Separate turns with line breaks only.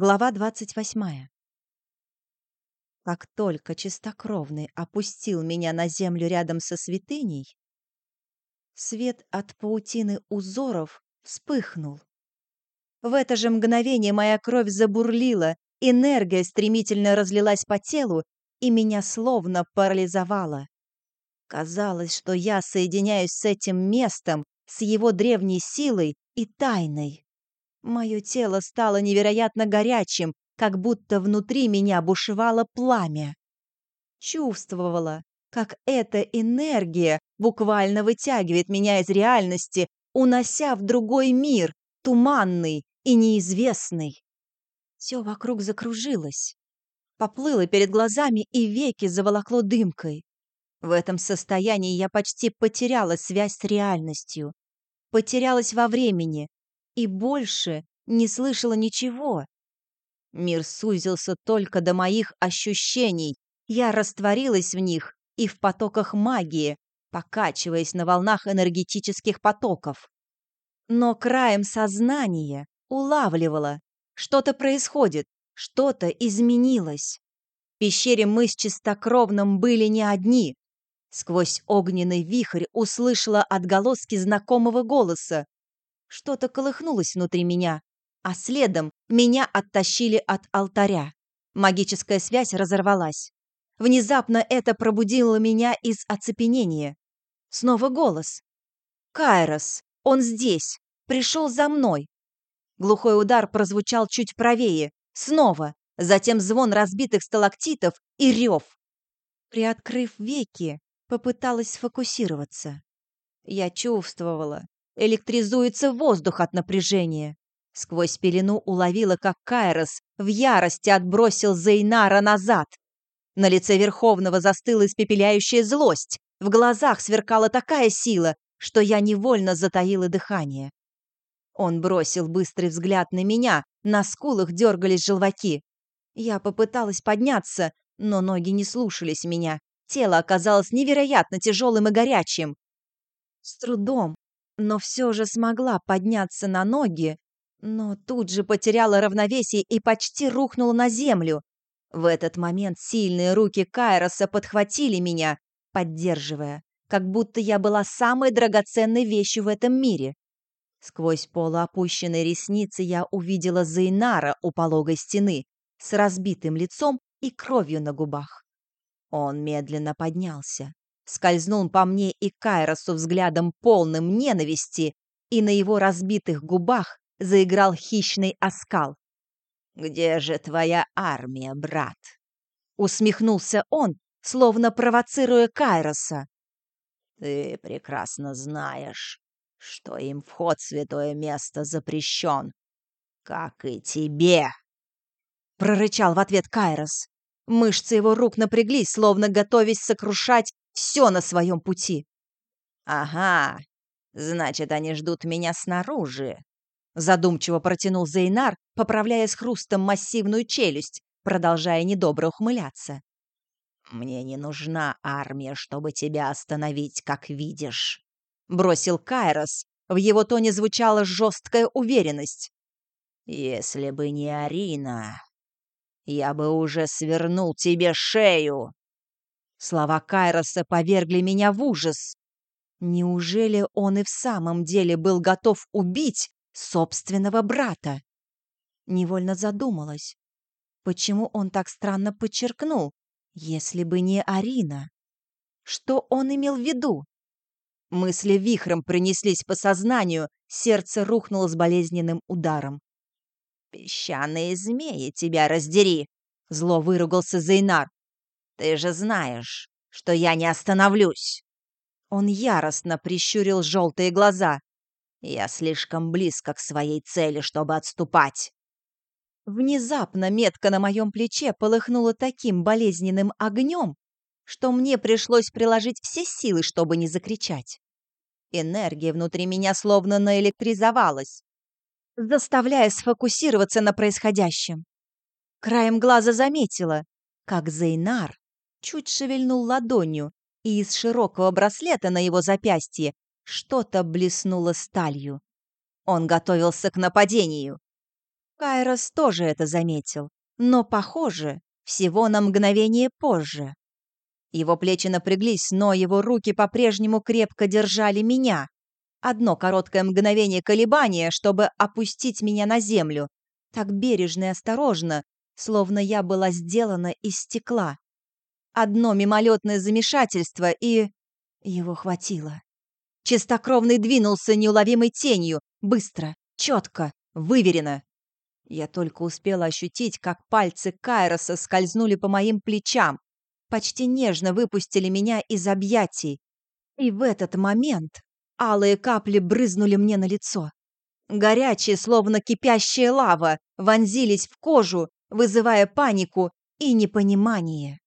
Глава 28. Как только чистокровный опустил меня на землю рядом со святыней, свет от паутины узоров вспыхнул. В это же мгновение моя кровь забурлила, энергия стремительно разлилась по телу и меня словно парализовала. Казалось, что я соединяюсь с этим местом, с его древней силой и тайной. Мое тело стало невероятно горячим, как будто внутри меня бушевало пламя. Чувствовала, как эта энергия буквально вытягивает меня из реальности, унося в другой мир, туманный и неизвестный. Все вокруг закружилось, поплыло перед глазами и веки заволокло дымкой. В этом состоянии я почти потеряла связь с реальностью. Потерялась во времени, и больше не слышала ничего. Мир сузился только до моих ощущений. Я растворилась в них и в потоках магии, покачиваясь на волнах энергетических потоков. Но краем сознания улавливала, что-то происходит, что-то изменилось. В пещере мы с чистокровным были не одни. Сквозь огненный вихрь услышала отголоски знакомого голоса, что-то колыхнулось внутри меня, а следом меня оттащили от алтаря. Магическая связь разорвалась. Внезапно это пробудило меня из оцепенения. Снова голос. «Кайрос, он здесь, пришел за мной». Глухой удар прозвучал чуть правее. Снова, затем звон разбитых сталактитов и рев. Приоткрыв веки, попыталась сфокусироваться. Я чувствовала, электризуется воздух от напряжения. Сквозь пелену уловила, как Кайрос в ярости отбросил Зейнара назад. На лице Верховного застыла испепеляющая злость. В глазах сверкала такая сила, что я невольно затаила дыхание. Он бросил быстрый взгляд на меня, на скулах дергались желваки. Я попыталась подняться, но ноги не слушались меня. Тело оказалось невероятно тяжелым и горячим. С трудом, но все же смогла подняться на ноги, но тут же потеряла равновесие и почти рухнула на землю. В этот момент сильные руки Кайроса подхватили меня, поддерживая, как будто я была самой драгоценной вещью в этом мире. Сквозь полуопущенные ресницы я увидела Зейнара у пологой стены с разбитым лицом и кровью на губах. Он медленно поднялся, скользнул по мне и Кайросу взглядом полным ненависти, и на его разбитых губах заиграл хищный оскал. «Где же твоя армия, брат?» Усмехнулся он, словно провоцируя Кайроса. «Ты прекрасно знаешь, что им вход в святое место запрещен, как и тебе!» Прорычал в ответ Кайрос. Мышцы его рук напряглись, словно готовясь сокрушать все на своем пути. «Ага, значит, они ждут меня снаружи», — задумчиво протянул Зейнар, поправляя с хрустом массивную челюсть, продолжая недобро ухмыляться. «Мне не нужна армия, чтобы тебя остановить, как видишь», — бросил Кайрос. В его тоне звучала жесткая уверенность. «Если бы не Арина, я бы уже свернул тебе шею!» Слова Кайроса повергли меня в ужас. Неужели он и в самом деле был готов убить собственного брата? Невольно задумалась, почему он так странно подчеркнул, если бы не Арина? Что он имел в виду? Мысли вихрем принеслись по сознанию, сердце рухнуло с болезненным ударом. «Песчаные змеи тебя раздери!» — зло выругался Зейнар. Ты же знаешь, что я не остановлюсь. Он яростно прищурил желтые глаза. Я слишком близко к своей цели, чтобы отступать. Внезапно метка на моем плече полыхнула таким болезненным огнем, что мне пришлось приложить все силы, чтобы не закричать. Энергия внутри меня словно наэлектризовалась, заставляя сфокусироваться на происходящем. Краем глаза заметила, как Зейнар чуть шевельнул ладонью, и из широкого браслета на его запястье что-то блеснуло сталью. Он готовился к нападению. Кайрос тоже это заметил, но, похоже, всего на мгновение позже. Его плечи напряглись, но его руки по-прежнему крепко держали меня. Одно короткое мгновение колебания, чтобы опустить меня на землю. Так бережно и осторожно, словно я была сделана из стекла. Одно мимолетное замешательство, и... Его хватило. Чистокровный двинулся неуловимой тенью, быстро, четко, выверенно. Я только успела ощутить, как пальцы Кайроса скользнули по моим плечам, почти нежно выпустили меня из объятий. И в этот момент алые капли брызнули мне на лицо. Горячие, словно кипящая лава, вонзились в кожу, вызывая панику и непонимание.